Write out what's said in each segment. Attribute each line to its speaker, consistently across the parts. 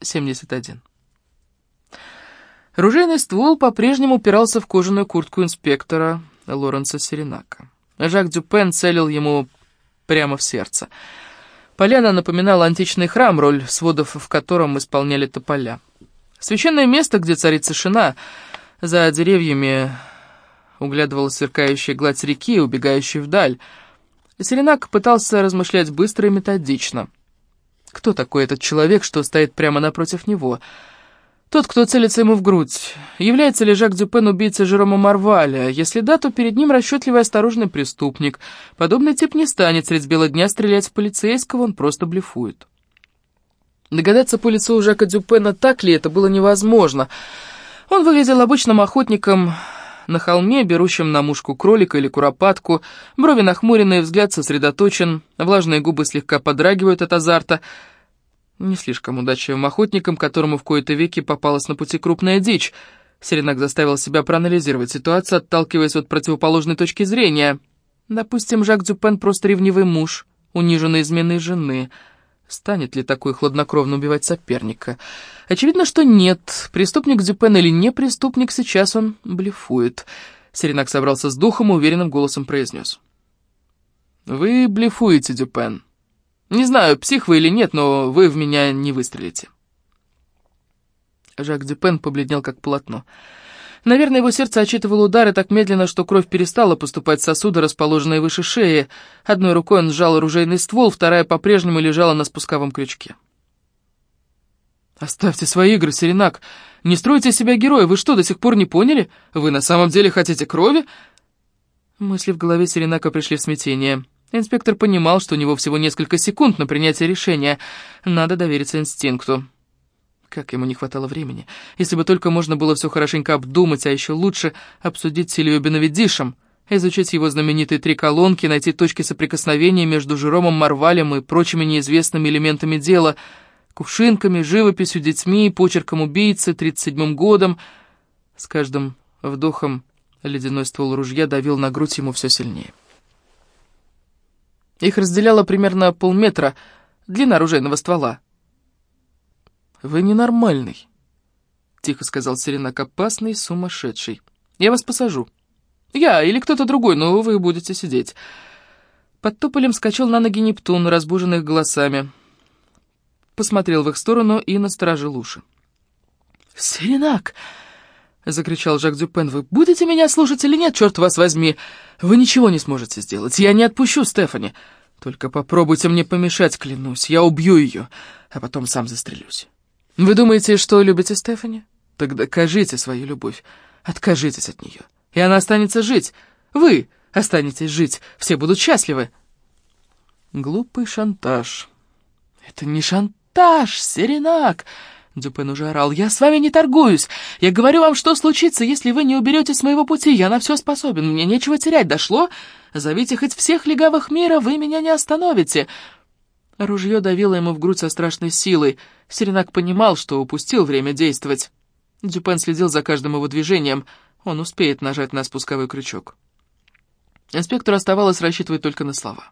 Speaker 1: 71. Ружейный ствол по-прежнему упирался в кожаную куртку инспектора Лоренса Серенака. Жак Дюпен целил ему прямо в сердце. Поляна напоминала античный храм, роль сводов в котором исполняли тополя. Священное место, где царит тишина, за деревьями углядывалась сверкающая гладь реки, убегающая вдаль. Серенак пытался размышлять быстро и методично. Кто такой этот человек, что стоит прямо напротив него — тот, кто целится ему в грудь. Является ли Жак Дюпен убийцей Жерома Марваля? Если да, то перед ним расчетливый осторожный преступник. Подобный тип не станет средь бела дня стрелять в полицейского, он просто блефует. Догадаться по лицу Жака Дюпена, так ли это было невозможно. Он выглядел обычным охотником на холме, берущим на мушку кролика или куропатку, брови нахмуренные, взгляд сосредоточен, влажные губы слегка подрагивают от азарта — не слишком удачливым охотником, которому в кои-то веки попалась на пути крупная дичь. Серенак заставил себя проанализировать ситуацию, отталкиваясь от противоположной точки зрения. Допустим, Жак Дюпен просто ревнивый муж, униженный изменой жены. Станет ли такой хладнокровно убивать соперника? Очевидно, что нет. Преступник Дюпен или не преступник, сейчас он блефует. Серенак собрался с духом и уверенным голосом произнес. «Вы блефуете, Дюпен». Не знаю, псих вы или нет, но вы в меня не выстрелите». Жак Дюпен побледнел как полотно. Наверное, его сердце отчитывало удары так медленно, что кровь перестала поступать в сосуды, расположенные выше шеи. Одной рукой он сжал оружейный ствол, вторая по-прежнему лежала на спусковом крючке. «Оставьте свои игры, Серенак. Не стройте себя героя. Вы что, до сих пор не поняли? Вы на самом деле хотите крови?» Мысли в голове Серенака пришли в смятение. Инспектор понимал, что у него всего несколько секунд на принятие решения. Надо довериться инстинкту. Как ему не хватало времени. Если бы только можно было все хорошенько обдумать, а еще лучше обсудить с Ильей Беновидишем, изучить его знаменитые три колонки, найти точки соприкосновения между Жеромом Марвалем и прочими неизвестными элементами дела, кувшинками, живописью, детьми, почерком убийцы, 37-м годом. С каждым вдохом ледяной ствол ружья давил на грудь ему все сильнее. Их разделяло примерно полметра длина оружейного ствола. «Вы ненормальный», — тихо сказал Серенак, — «опасный, сумасшедший. Я вас посажу. Я или кто-то другой, но вы будете сидеть». Под тополем скачал на ноги Нептун, разбуженный их голосами. Посмотрел в их сторону и насторожил уши. «Серенак!» — закричал Жак Дюпен. «Вы будете меня слушать или нет, черт вас возьми? Вы ничего не сможете сделать. Я не отпущу Стефани. Только попробуйте мне помешать, клянусь. Я убью ее, а потом сам застрелюсь. Вы думаете, что любите Стефани? Тогда докажите свою любовь. Откажитесь от нее, и она останется жить. Вы останетесь жить. Все будут счастливы». Глупый шантаж. «Это не шантаж, Серенак!» Дюпен уже орал. «Я с вами не торгуюсь. Я говорю вам, что случится, если вы не уберете с моего пути. Я на все способен. Мне нечего терять. Дошло? Зовите хоть всех легавых мира, вы меня не остановите». Ружье давило ему в грудь со страшной силой. Серенак понимал, что упустил время действовать. Дюпен следил за каждым его движением. Он успеет нажать на спусковой крючок. Инспектору оставалось рассчитывать только на слова.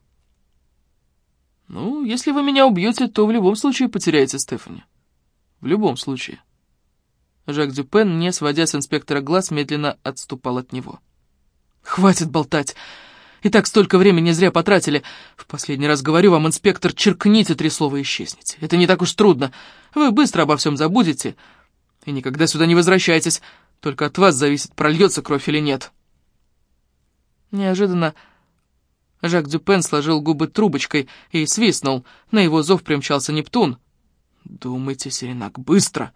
Speaker 1: «Ну, если вы меня убьете, то в любом случае потеряете Стефани». В любом случае. Жак Дюпен, не сводя с инспектора глаз, медленно отступал от него. «Хватит болтать! И так столько времени зря потратили. В последний раз говорю вам, инспектор, черкните три слова и исчезните. Это не так уж трудно. Вы быстро обо всем забудете и никогда сюда не возвращайтесь. Только от вас зависит, прольется кровь или нет». Неожиданно Жак Дюпен сложил губы трубочкой и свистнул. На его зов примчался Нептун — «Думайте, Серенак, быстро!»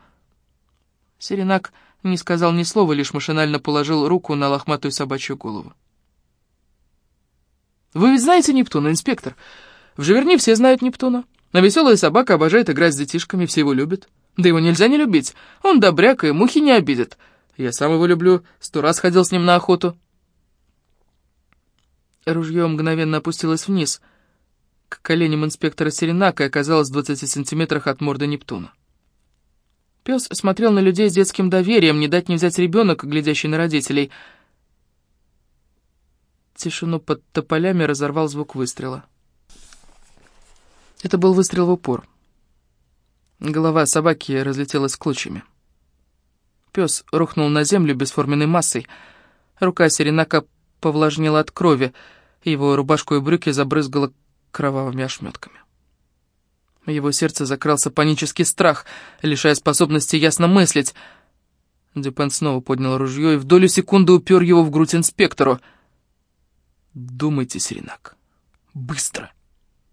Speaker 1: Серенак не сказал ни слова, лишь машинально положил руку на лохматую собачью голову. «Вы ведь знаете Нептуна, инспектор? В Живерни все знают Нептуна. А веселая собака обожает играть с детишками, все его любят. Да его нельзя не любить. Он добряк и мухи не обидит. Я сам его люблю, сто раз ходил с ним на охоту». Ружье мгновенно опустилось вниз — к коленям инспектора Серенака и оказалась в 20 сантиметрах от морды Нептуна. Пес смотрел на людей с детским доверием, не дать не взять ребенок, глядящий на родителей. Тишину под тополями разорвал звук выстрела. Это был выстрел в упор. Голова собаки разлетелась клочьями. Пес рухнул на землю бесформенной массой. Рука Серенака повлажнела от крови, его рубашку и брюки забрызгала кровавыми ошметками. В его сердце закрался панический страх, лишая способности ясно мыслить. Дюпен снова поднял ружье и в долю секунды упер его в грудь инспектору. «Думайте, Серенак, быстро!»